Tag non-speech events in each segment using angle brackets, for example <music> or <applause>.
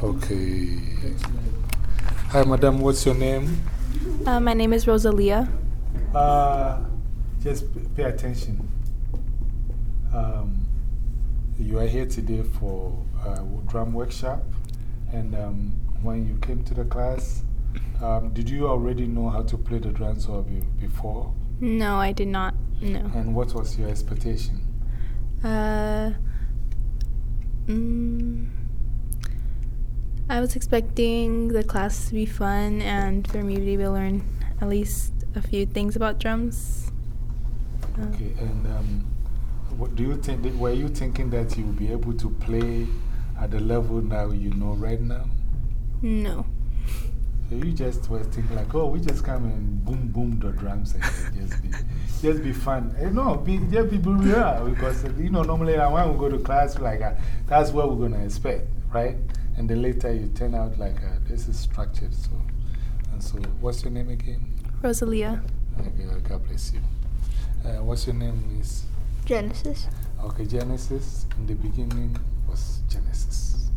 Okay. Hi, madam. What's your name? Uh, my name is Rosalia. Uh, just pay attention. Um, you are here today for a drum workshop. And um, when you came to the class, um, did you already know how to play the drums or before? No, I did not. No. And what was your expectation? Uh, mm, I was expecting the class to be fun and for me to be able to learn at least a few things about drums. Okay, and um, what do you think? That, were you thinking that you would be able to play at the level now you know right now? No. So you just were thinking like, oh, we just come and boom, boom the drums and just be, <laughs> just be fun. And no, be, just be real because, you know, normally when we go to class, like, uh, that's what we're going to expect, right? And then later you turn out like, uh, this is structured. So, and so, what's your name again? Rosalia. Okay, God bless you. what's your name, Miss? Genesis. Okay, Genesis. In the beginning was Genesis.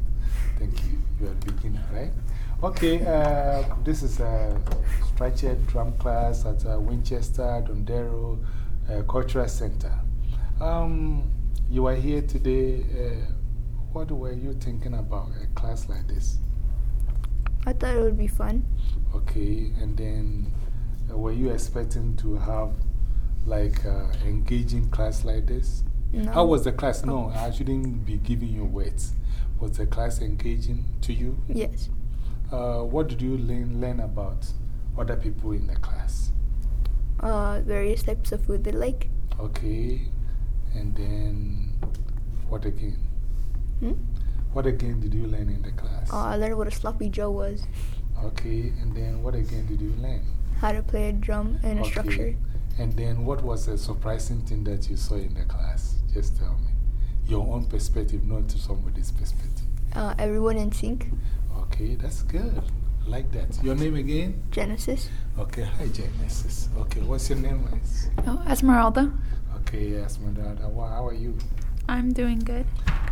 Thank you. You are a beginner, right? Okay, uh, this is a structured drum class at uh, Winchester Dondero uh, Cultural Center. Um, you are here today. What were you thinking about a class like this? I thought it would be fun. Okay, and then were you expecting to have like an engaging class like this? No. How was the class? No, I shouldn't be giving you words. Was the class engaging to you? Yes. Uh, what did you learn, learn about other people in the class? Uh, various types of food they like. Okay. And then what again? Hmm? What again did you learn in the class? Uh, I learned what a sloppy Joe was. Okay. And then what again did you learn? How to play a drum and a okay. structure. And then what was a surprising thing that you saw in the class? Just tell me. Your own perspective, not to somebody's perspective. Uh, everyone in sync. Okay, that's good. I like that. Your name again? Genesis. Okay, hi Genesis. Okay, what's your name? Oh, Esmeralda. Okay, Esmeralda. How are you? I'm doing good.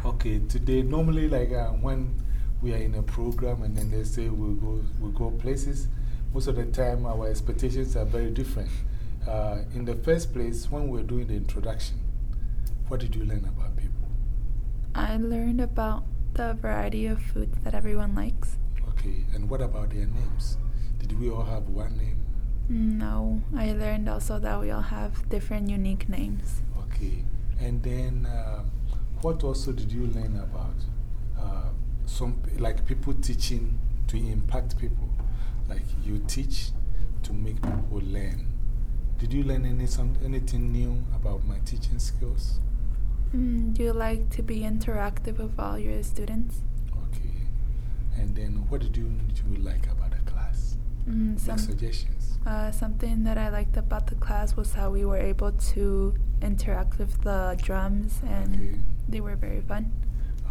Okay, today, normally, like uh, when we are in a program and then they say we'll go, we'll go places, most of the time our expectations are very different. Uh, in the first place, when we were doing the introduction, what did you learn about people? I learned about the variety of foods that everyone likes. Okay, and what about their names? Did we all have one name? No, I learned also that we all have different unique names. Okay, and then uh, what also did you learn about? Uh, some, like people teaching to impact people. Like you teach to make people learn. Did you learn any, some, anything new about my teaching skills? Mm, do you like to be interactive with all your students? Okay. And then what did you, did you like about the class? Mm, some, suggestions. Uh, something that I liked about the class was how we were able to interact with the drums and okay. They were very fun.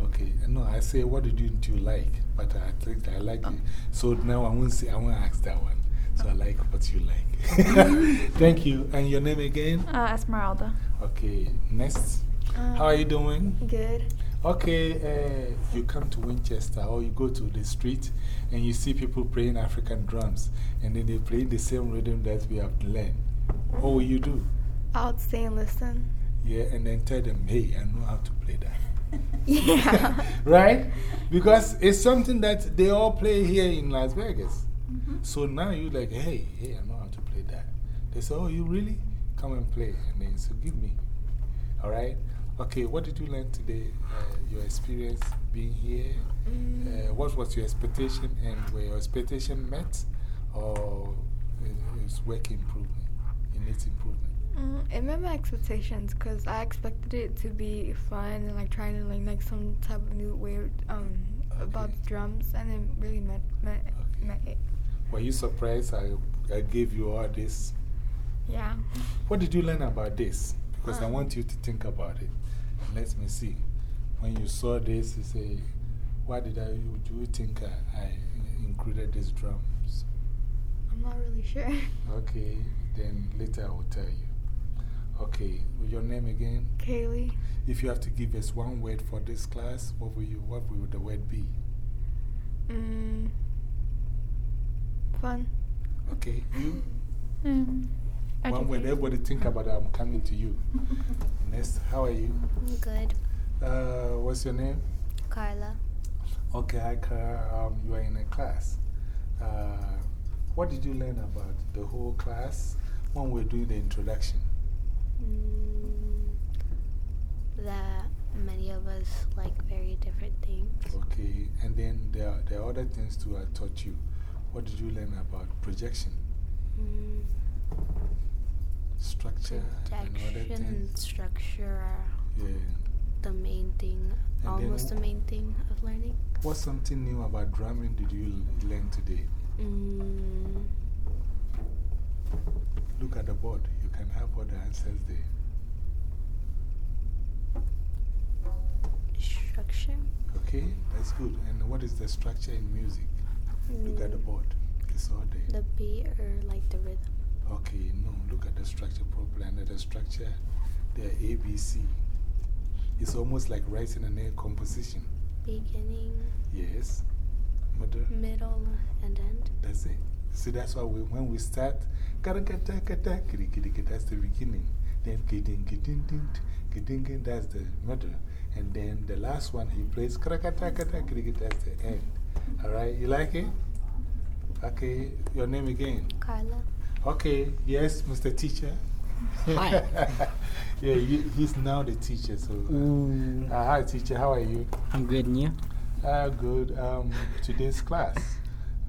Okay. No, I say, what did you, do you like? But I think I like oh. it. So now I won't say, I won't ask that one. So I like what you like. <laughs> <laughs> Thank you. And your name again? Uh, Esmeralda. Okay. Next. How are you doing? Good. Okay, uh, you come to Winchester or you go to the street and you see people playing African drums and then they play the same rhythm that we have learned. What will you do? I'll stay and listen. Yeah, and then tell them, hey, I know how to play that. <laughs> <laughs> yeah. right? Because it's something that they all play here in Las Vegas. -hmm. So now you're like, hey, hey, I know how to play that. They say, oh, you really? Come and play. And then so give me. All right? Okay, what did you learn today? Uh, your experience being here? Uh, what was your expectation and were your expectation met or is work improvement? It needs improvement? It met my expectations because I expected it to be fun and like trying to learn like some type of new weird um, about drums and it really met, met, met it. Were you surprised I, I gave you all this? Yeah. What did you learn about this? Because I want you to think about it. Let me see. When you saw this, you say, why did I, do you think I, I included these drums? I'm not really sure. <laughs> Okay, then later I will tell you. Okay, your name again? Kaylee. If you have to give us one word for this class, what will, you, what will the word be? Mm, fun. Okay, you? Um, One word, everybody think about it, I'm coming to you. <laughs> Next, how are you? Good. Uh, what's your name? Carla. Okay, hi, Kara. Um, you are in a class. Uh, what did you learn about the whole class when we are doing the introduction? Mm, that many of us like very different things. Okay, and then there are, there are other things too I taught you. What did you learn about projection? Mm, Structure and other things? structure are Yeah. the main thing, almost the main thing of learning. What's something new about drumming did you learn today? Mm, at the board. You can have all the answers there. structure. Okay, that's good. And what is the structure in music? Look at the Mm, board. It's all there. The beat or like the rhythm. Okay, no, look at the structure properly. Under the structure, there are ABC. It's almost like writing a composition. Beginning, Yes. Middle. middle, and end. That's it. See, that's why we, when we start, kata kata kata, kiri kiri kiri, that's the beginning. Then kidin kidin din, kidin kidin, that's the middle. And then the last one he plays, kata kata kata, kiri kiri, that's the end. Alright, you like it? Okay, your name again? Carla. Okay, yes, Mr. Teacher. Hi. <laughs> yeah, he, he's now the teacher. So, Ooh, uh, hi, teacher, how are you? I'm good, and you? Uh, good. Um, today's class,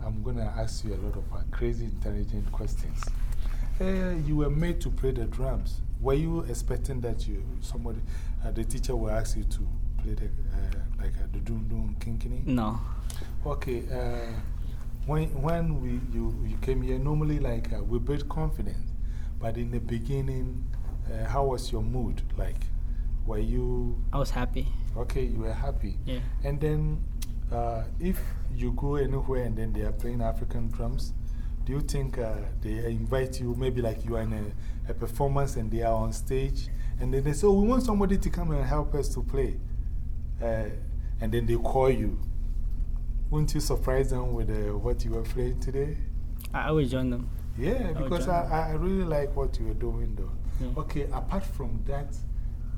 I'm going to ask you a lot of uh, crazy, intelligent questions. Uh, you were made to play the drums. Were you expecting that you, somebody, uh, the teacher will ask you to play the, uh, like uh, the doom doom kinkini? No. Okay. Uh, when when we, you, you came here, normally like uh, we build confidence. But in the beginning, uh, how was your mood? Like, were you I was happy. okay? You were happy. Yeah. And then, uh, if you go anywhere and then they are playing African drums, do you think uh, they invite you, maybe like you are in a, a performance and they are on stage, and then they say, oh, we want somebody to come and help us to play? Uh, and then they call you. Wouldn't you surprise them with uh, what you were playing today? I, I would join them. Yeah, would because I, I really like what you're doing, though. Yeah. Okay, apart from that,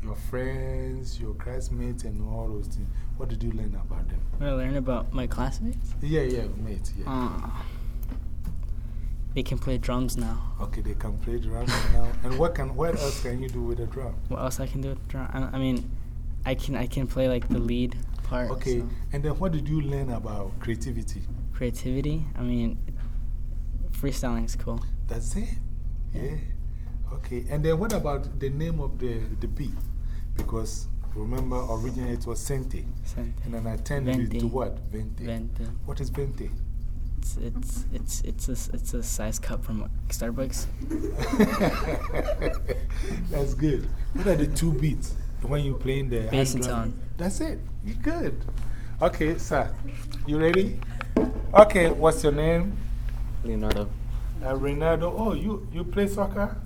your friends, your classmates, and all those things, what did you learn about them? What I learned about my classmates? Yeah, yeah, mates, yeah. Uh, they can play drums now. Okay, they can play drums now. And what, can, what else can you do with a drum? What else I can do with drum? I, I mean, I can, I can play like the lead part. Okay, so. and then what did you learn about creativity? Creativity? I mean, freestyling is cool. That's it? Yeah. Okay, and then what about the name of the, the beat? Because remember, originally it was Sente. Sente. And then I turned it to what? Vente. Venti. What is Vente? It's, it's, it's, it's, a, it's a size cup from Starbucks. <laughs> That's good. What are the two beats when you're playing the Bass hand and tone. That's it. You're good. Okay, sir. You ready? Okay, what's your name? Leonardo. Uh, Renato. Oh, you, you play soccer?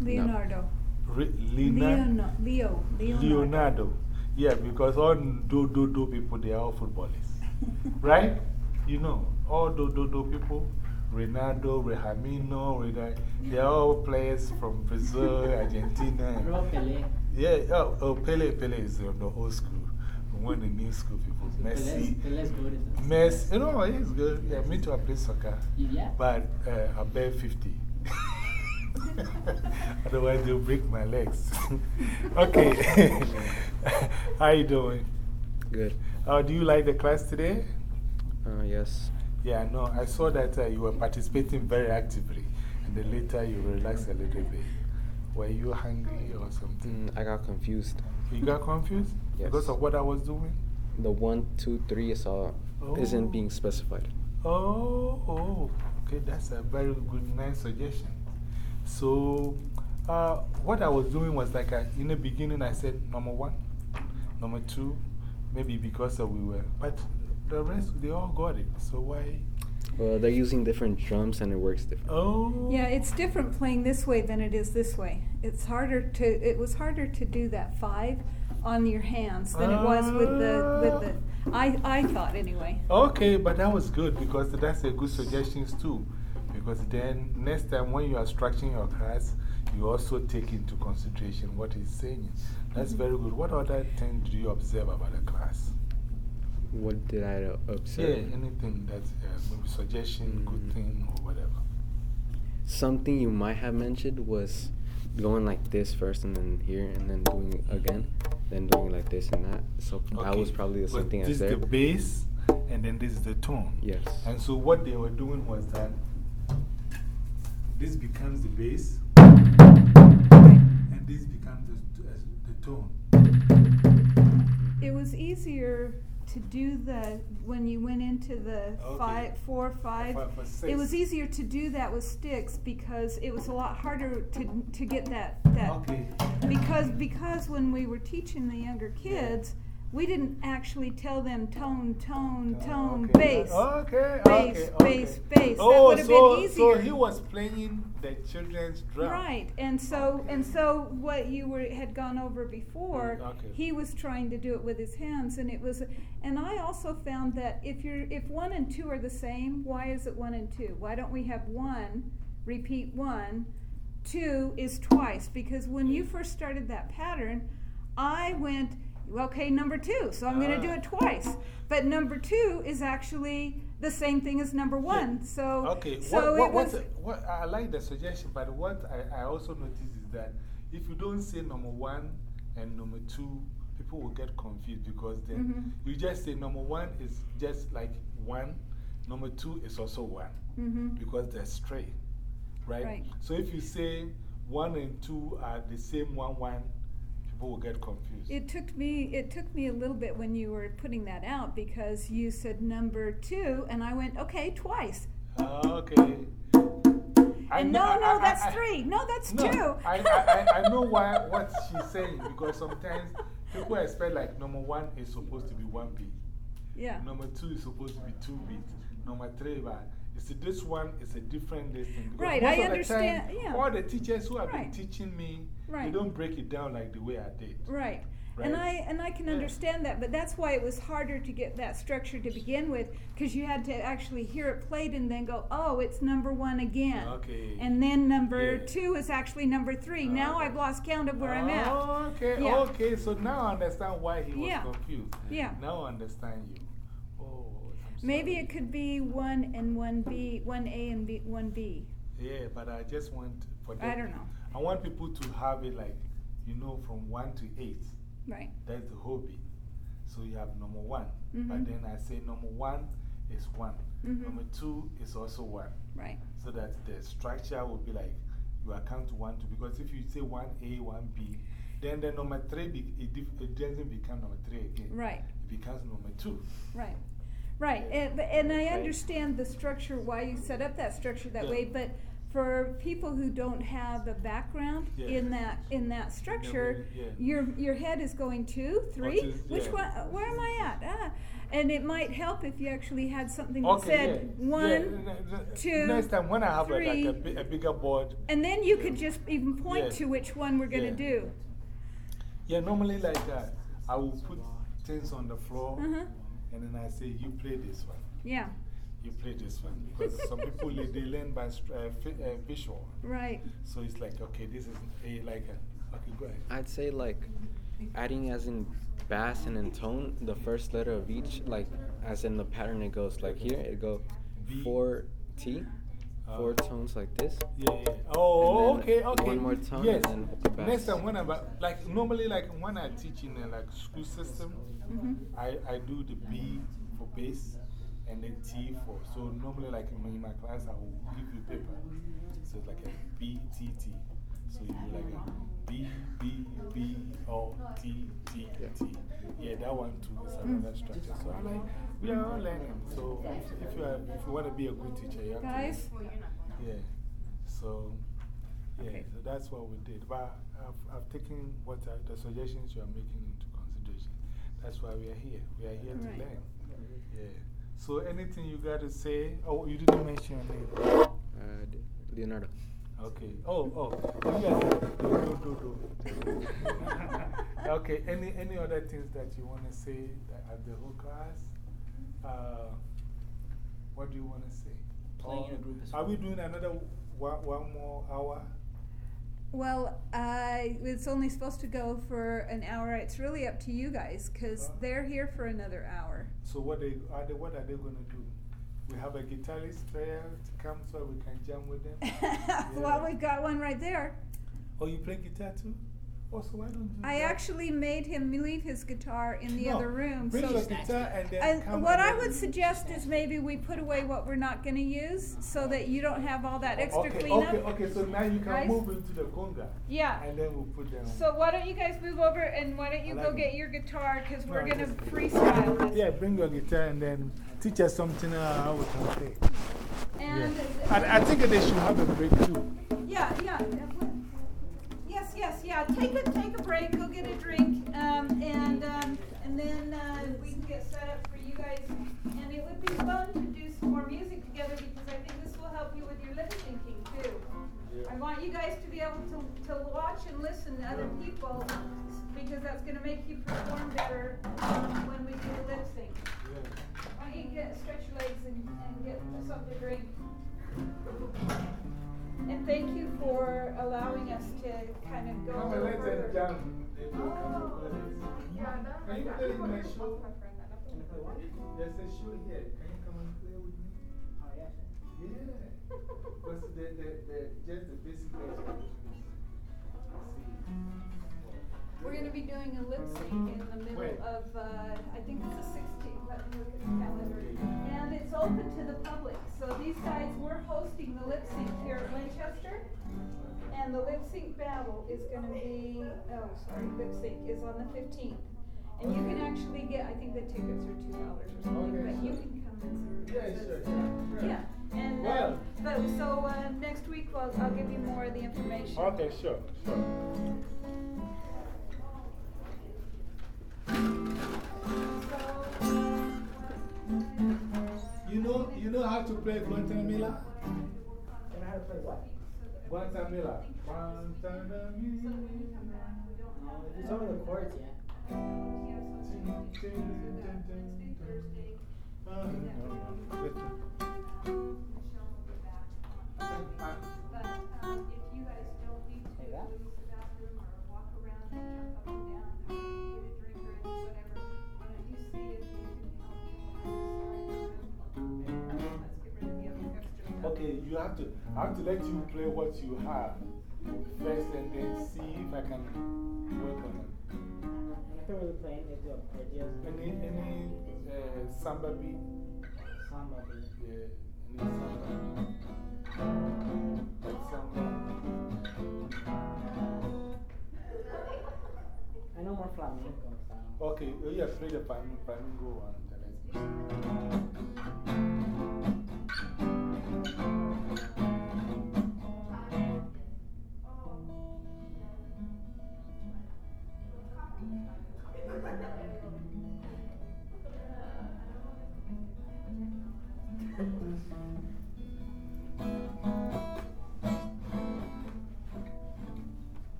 Leonardo. Re Leonardo. Leonardo. Leo. Leonardo. Leonardo. Yeah, because all do do do people, they are all footballers. <laughs> right? You know, all do do do people, Ronaldo, Rehamino, Rena- they are all players from Brazil, <laughs> Argentina. Yeah, oh, oh, Pele, Pele is on the old school. One of the new school people. Messi. Messi, you know, he's good. Yeah, me too, I play soccer. Yeah. But uh, I bet 50. <laughs> Otherwise, they'll break my legs. <laughs> okay. <laughs> How you doing? Good. Uh, do you like the class today? Uh, yes. Yeah, no, I saw that uh, you were participating very actively. And then later you relaxed a little bit. Were you hungry or something? Mm, I got confused. You got confused? Yes. Because of what I was doing? The one, two, three is all, isn't Oh. being specified. Oh, oh, okay, that's a very good, nice suggestion. So, uh, what I was doing was like, uh, in the beginning, I said number one, number two, maybe because of we were, but the rest, they all got it. So, why? Well, they're using different drums and it works different. Oh, Yeah, it's different playing this way than it is this way. It's harder to, it was harder to do that five on your hands than it was with the, with the, I, I thought anyway. Okay, but that was good because that's a good suggestions too. Because then next time when you are structuring your class, you also take into consideration what he's saying. That's Mm-hmm. very good. What other things do you observe about the class? What did I observe? Yeah, anything that uh, maybe suggestion, good Mm. thing, or whatever. Something you might have mentioned was going like this first and then here and then doing it again, then doing like this and that. So that was probably the same thing I This is the said. bass, and then this is the tone. Yes. And so what they were doing was that this becomes the bass, and this becomes the, the tone. It was easier to do the, when you went into the Okay. five, four, five. Five It was easier to do that with sticks because it was a lot harder to, to get that, that. Okay. Because, because when we were teaching the younger kids, we didn't actually tell them tone, tone, tone, Okay. bass. Okay, Bass, okay, bass, okay. bass. That Oh, would've been so, easier. So he was playing the children's drum. Right, and so and so what you were had gone over before, Mm, he was trying to do it with his hands, and it was. And I also found that if you're if one and two are the same, why is it one and two? Why don't we have one repeat one? Two is twice because when you first started that pattern, I went okay number two, so I'm going to do it twice. But number two is actually the same thing as number one, so Okay, so what, what, it was. what, I like the suggestion, but what I, I also noticed is that if you don't say number one and number two, people will get confused because then Mhm. you just say number one is just like one, number two is also one Mhm. because they're straight, right? Right. So if you say one and two are the same one, one, people will get confused. It took me it took me a little bit when you were putting that out because you said number two and I went okay twice. Ah, okay. I and know- no, no, I- that's I- three. No, that's No, two. I, I, I- I know why, what she's saying because sometimes people expect like number one is supposed to be one beat, yeah. number two is supposed to be two beats, number three, but you see, this one is a different because Right, I understand, time, yeah. All the teachers who have Right. been teaching me, they don't break it down like the way I did. Right. And I and I can Yeah. understand that, but that's why it was harder to get that structure to begin with, because you had to actually hear it played and then go, oh, it's number one again. Okay. And then number Yeah. two is actually number three. Ah, now I've lost count of where I'm at. Okay, Yeah. okay. So now I understand why he was Yeah. confused. Yeah. Now I understand you. Maybe it could be one and one B, one A and B, one B. Yeah, but I just want for them. I don't know. I want people to have it like, you know, from 1 to 8. Right. That's the hobby. So you have number 1. Mhm. But then I say number 1 is 1. Mhm. Number 2 is also 1. Right. So that the structure will be like you account 1, 2. Because if you say 1A, 1B, then the number 3 it, it doesn't become number 3 again. Right. It becomes number 2. Right. Right. And, and I understand the structure, why you set up that structure that Yeah. way, but for people who don't have a background Yeah. in that in that structure, yeah. your your head is going two, three. two, Which yeah. one? uh, Where am I at? Ah. And it might help if you actually had something that Okay, said yeah. one, Yeah, n- n- two, Next time when I have a, like a, bi- a bigger board, and then you could just even point Yeah. to which one we're going to Yeah. do. Yeah, normally like that. I will put things on the floor Uh-huh. And then I say, you play this one. Yeah. You play this one. Because some people, they, they learn by uh, uh, visual. Right. So it's like, okay, this is a, like a, okay, go ahead. I'd say like adding as in bass and in tone, the first letter of each, like as in the pattern it goes like here, it goes B. four T, four Uh, tones like this. Yeah, yeah. Oh, okay, okay. one more tone yes. and then the. Next time when I'm, like, normally, like, when I teach in a like school system, hmm I, I do the B for bass and then T for. So normally, like in my, in my class, I will give you paper. So it's like a B, T, T. So you do like a B, B, B, O, T, T, T. Yeah, that one too is another structure. So I like, we are all learning. So if, if, you, are, if you want to be a good teacher, you have Guys? to. Yeah. So, yeah, Okay. so that's what we did. But I've, I've taken what I, the suggestions you are making into consideration. That's why we are here. We are here Right. to learn. Yeah. So, anything you got to say? Oh, you didn't mention your name. Uh, Leonardo. Okay. Oh, oh. oh yeah. Do, do, do, do. okay. Any, any other things that you want to say that at the whole class? Uh, what do you want to say? Playing in a group is Are we doing another one, one more hour? Well, uh, it's only supposed to go for an hour. It's really up to you guys because Uh. they're here for another hour. So what, they, are they, what are they going to do? We have a guitarist player to come so we can jam with them? <laughs> well, we've got one right there. Oh, you play guitar too? Oh, so why don't you? I actually made him leave his guitar in the No, other room. Bring so your guitar and then And come what and I then- would suggest is maybe we put away what we're not going to use so that you don't have all that extra okay, cleanup. Okay, okay, so now you can Guys? move into the conga. Yeah. And then we'll put them. So why don't you guys move over and why don't you I go like get your guitar because we're No, going to just- freestyle this. Yeah, bring your guitar and then teach us something uh, how we can play. And Yeah. And I think they should have a break too. yeah, yeah. Yeah. Take a take a break. Go get a drink, um, and um, and then uh, we can get set up for you guys. And it would be fun to do some more music together because I think this will help you with your lip syncing too. I want you guys to be able to, to watch and listen to other people because that's going to make you perform better when we do the lip sync. Why don't you get, stretch your legs and, and get something to drink? And thank you for allowing us to kind of go a Come and little let them further. jam. If you can play this. Can you play in my show? There's a show here. Can you come and play with me? Oh, yeah. Yeah. Because the, the, the, just the basic explanation. We're going to be doing a lip sync in the middle When? of, uh, I think it's the 16th. Let me look at the calendar. And it's open to the public. So these guys, we're hosting the lip sync here at Winchester. And the lip sync battle is going to be, oh, sorry, lip sync is on the 15th. And you can actually get, I think the tickets are $2 or something, Okay, but you can come and Yeah, sure, yeah. Yeah. And, uh, Well. but so uh, next week, well, I'll give you more of the information. Okay, sure, sure. You know, you know how to play Guantanamela? Can I how to play what? Guantanamela. Guantanamela. It's over the chords, yeah. But have to, I have to let you play what you have first and then see if I can work on it. I thought we were playing, they do arpeggios. Any, any uh, samba beat? Samba beat. Yeah, any samba. Like samba. I know more flamenco. Okay, oh yeah, play the flamingo one.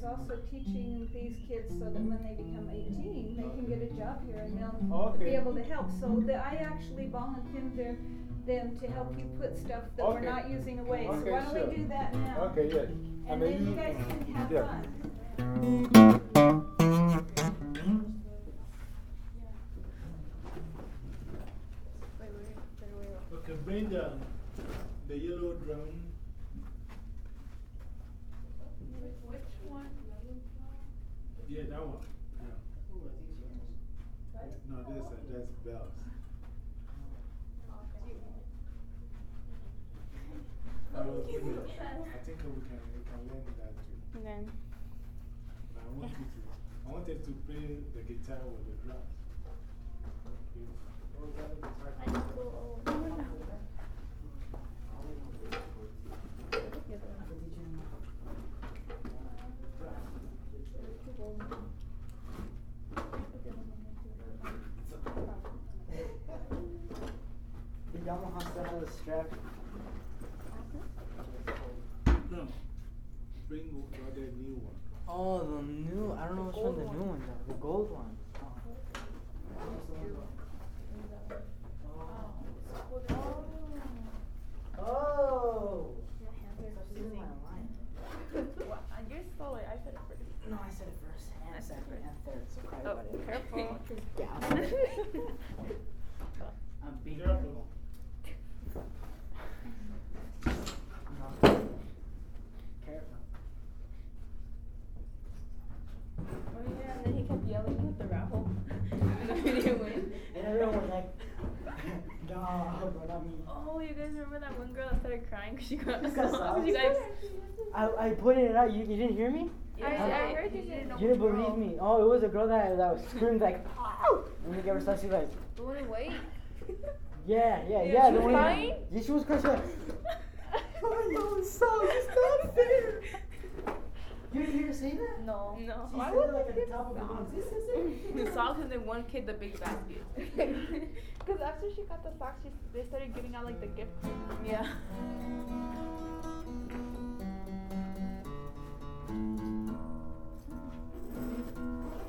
Is also teaching these kids so that when they become eighteen, they can get a job here and they'll be able to help. So that I actually volunteered them, them to help you put stuff that we're not using away. So why don't sure. we do that now? Okay, yeah. And then you guys can have yeah. fun. Okay, bring the, the yellow drum. Which one? Yeah, that one. Yeah. No, that's, uh, that's bells. I was thinking- I think we can, we can learn that too. And then But I want you to, I wanted to play the guitar with the drums. the strap. No. Bring the other new one. Oh, the new. I don't know which one the new one though. The gold one. Oh. You're slow. I said it first. No, I said it first and second and third. So cry Oh, about it. Careful. I'm being Careful. Careful. Oh yeah, and then he kept yelling at the raffle. and then we didn't win. And everyone was like, no, but I mean, Oh, you guys remember that one girl that started crying because she got You got songs? songs? You guys. I, I put it out. You, you didn't hear me? Yeah, I, I heard you didn't You didn't believe me. Oh, it was a girl that, that was screaming like, Ow! and then ever started, she was like, The one in white. yeah, yeah, Yeah, yeah. she the was one- crying? Yeah, she was crying. She was like, oh, no, so it's not fair. You didn't hear her say that? No. No. She Why said would it like at the top of the lungs. This is it. <laughs> the socks and then one kid the big basket. <laughs> Because after she got the socks, she, they started giving out like the gift. Yeah. Yeah, <laughs> of the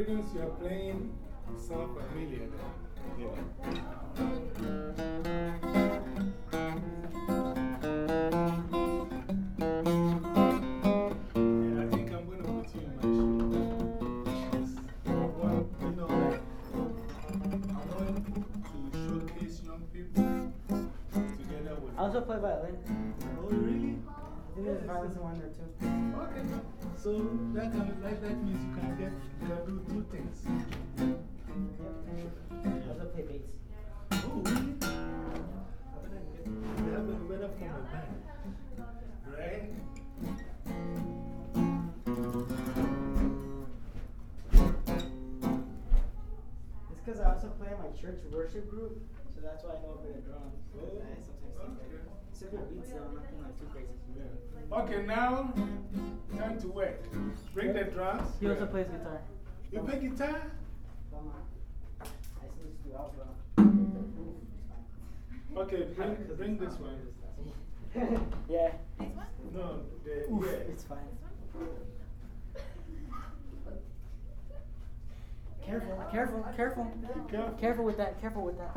rhythms you are playing sound familiar. Yeah. I think I'm going to put you in my shoe. Because, well, you know, like, I want to showcase young people together with. I also play violin. Oh, really? I think there's violin one there too. Okay. So that, can, like, that means you can, get, Okay, now, time to work. Bring the drums. He also plays guitar. You play guitar? Come on. I just need to out, bro. Okay, bring, bring this one. <laughs> yeah. No, the, Oof, yeah. it's fine. Careful, careful, careful. Careful. Careful with that, careful with that.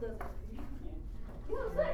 this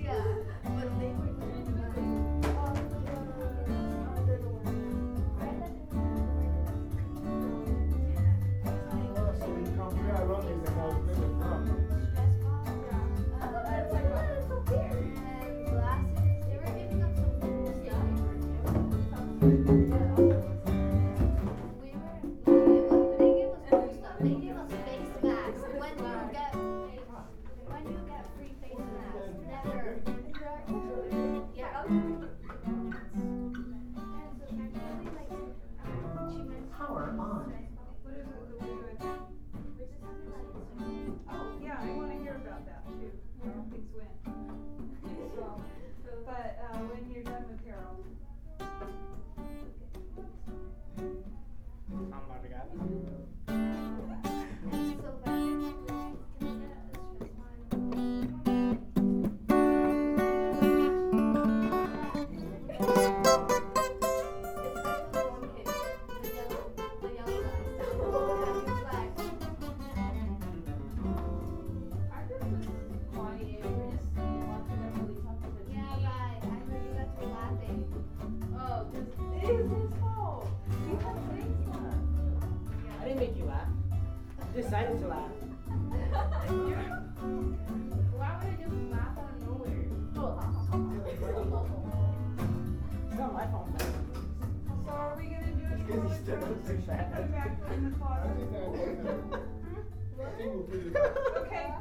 Okay,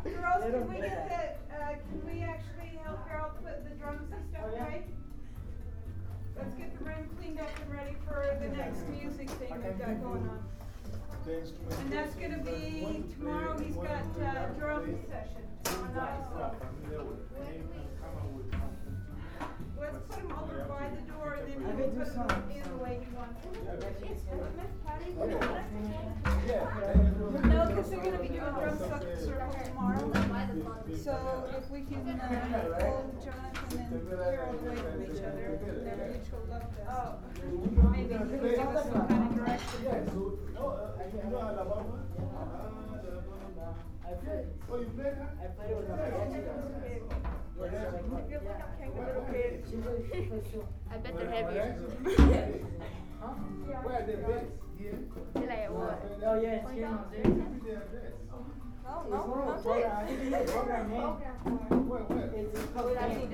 girls, can we get the, uh, can we actually help Harold put the drums and stuff away? Let's get the room cleaned up and ready for the next music thing we've got going on. And that's gonna be, tomorrow he's got, uh, drum session. Let's put them over by the door and then I we'll put them in the way you want. No, cause they're gonna be doing drum circle circle tomorrow. So if we can, uh, pull Jonathan and Harold away from each other, they're mutual love fest. Oh, maybe he can give us some kind of direction. I played. Oh, you played that? I played it with my mariachi guys. Yeah, like, like, Feels like I'm carrying a little kid. she plays, she plays too. I bet Where- they're heavier. <laughs> Huh? Where are the beds? Here? Like what? Oh, yeah, it's here. Give me their address. Oh, no, It's no, one no, of the program, I think it's a program name. Where, where? It's, it's called Fame.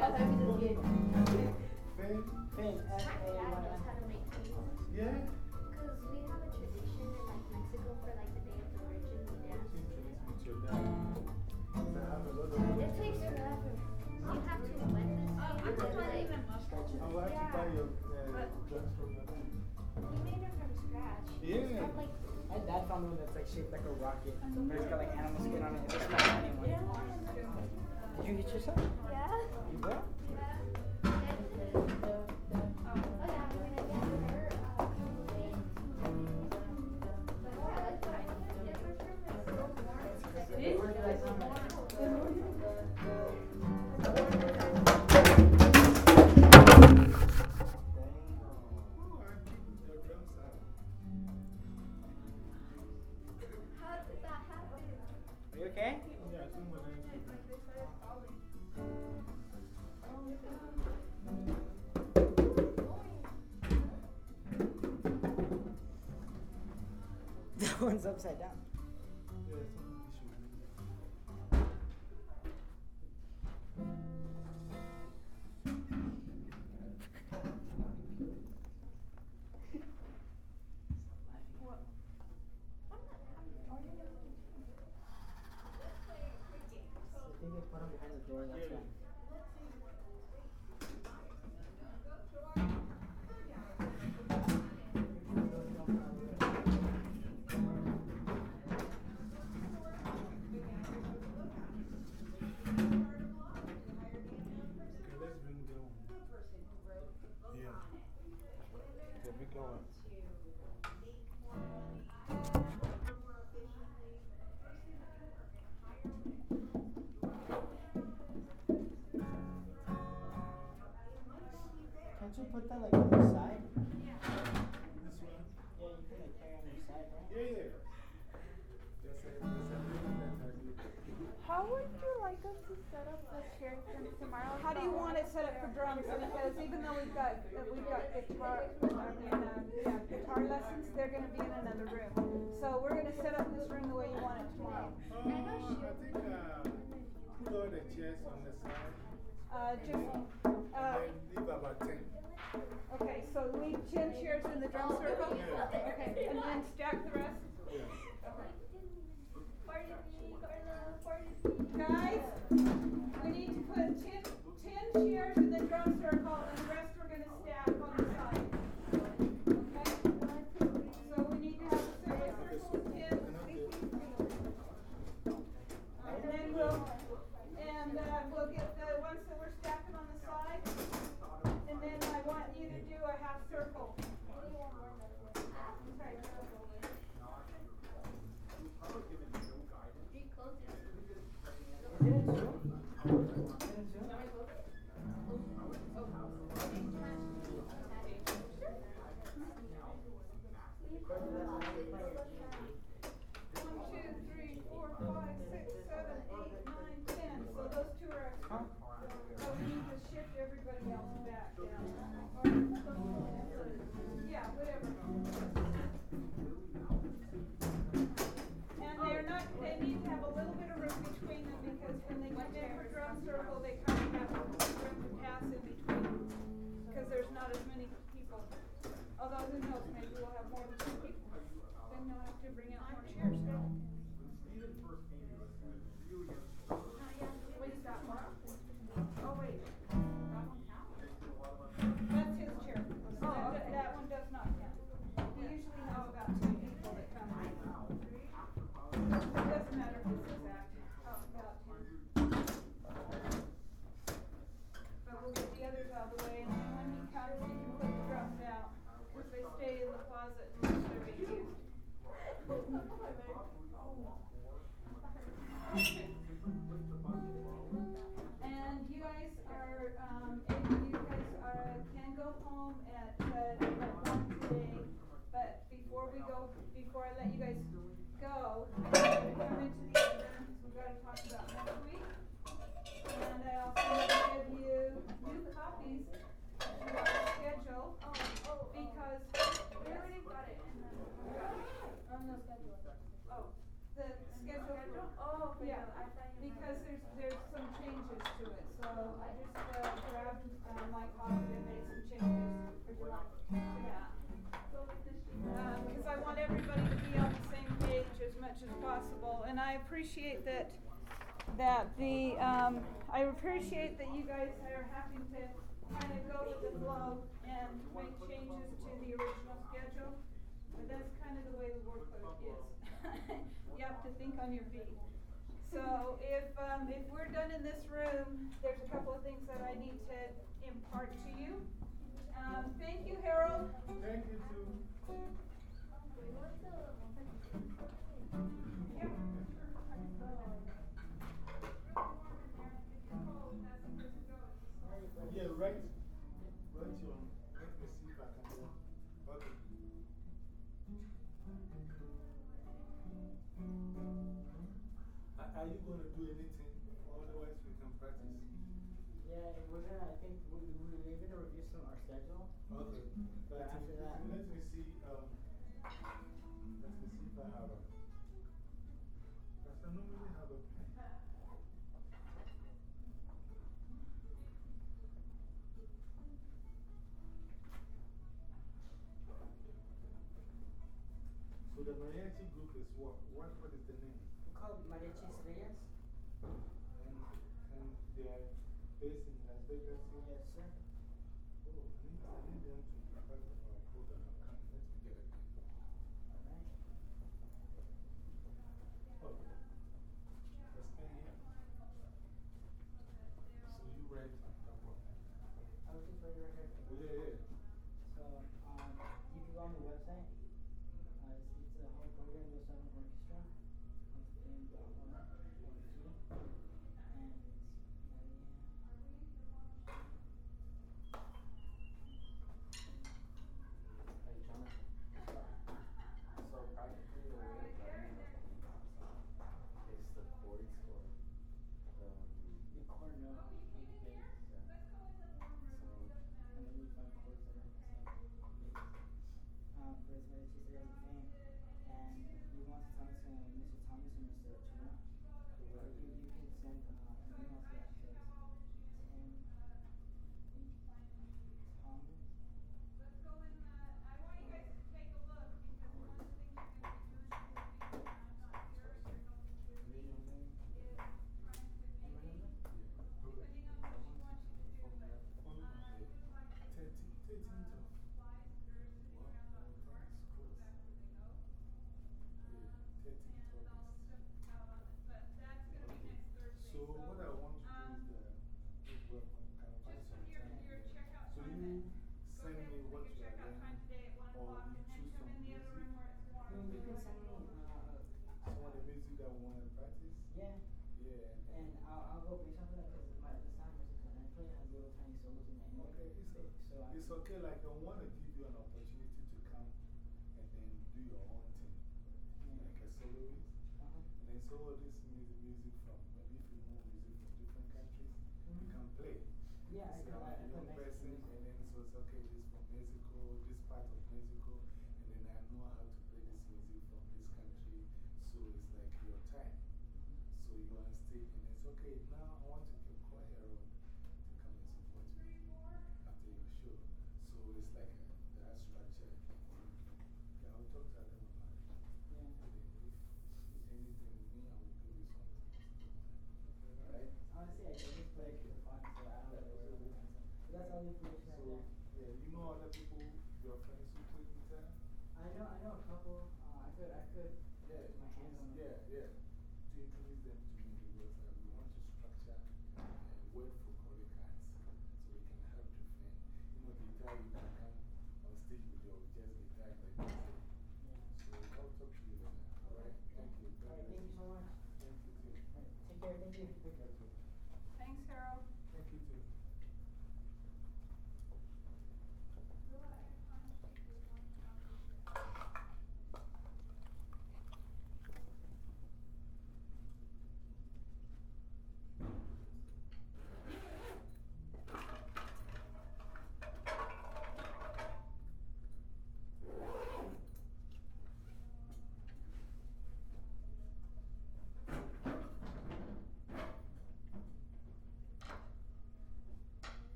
Fame? Fame, F A Y M. Yeah? Like, My dad found one that's like shaped like a rocket, but it's got like animal skin on it. It looks like an. Did you hit yourself? yeah. You will? that, we've got guitar, um, yeah, guitar lessons, they're going to be in another room. So we're going to set up this room the way you want it tomorrow. Uh, I think uh, put all the chairs on the side. Uh, just uh, leave about 10. Okay, so leave 10 chairs in the drum circle. Yeah. Okay, and then stack the rest. Yeah. Okay. Party, party. Guys, we need to put 10 hand chairs in the drum circle, and the rest we're going to stack on home at, one today, but before we go, before I let you guys go, come into the other, because we've gotta talk about next week. And I also to give you new copies of your schedule, because We already got it in the. on the schedule. Oh, the schedule. Oh, okay, Yeah, I thought you meant- because there's, there's some changes to it, so I just, uh, grabbed, uh, my copy and made some changes for July to that. Um, because I want everybody to be on the same page as much as possible, and I appreciate that, that the, um, I appreciate that you guys are having to kind of go with the flow and make changes to the original schedule. But that's kind of the way the workload is. <laughs> You have to think on your feet. So if, um, if we're done in this room, there's a couple of things that I need to impart to you. Um, thank you, Harold. Thank you, too. Yeah. Yeah, right. Right our schedule. Okay. But But after let that- me- let me see. Um, let me see if I have a. Because I normally have a pen. So the mariachi group is what? it's okay, like I want to give you an opportunity to come and then do your own thing, like a soloist.、Uh -huh. And then, so this music, music from maybe if you know music from different countries, -hmm. you can play. Yeah, so I like young person, and then so it's okay, this from Mexico, this part of Mexico, and then I know how to play this music from this country, so it's like your time. So you are staying, and it's okay now. could, I could